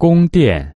宫殿。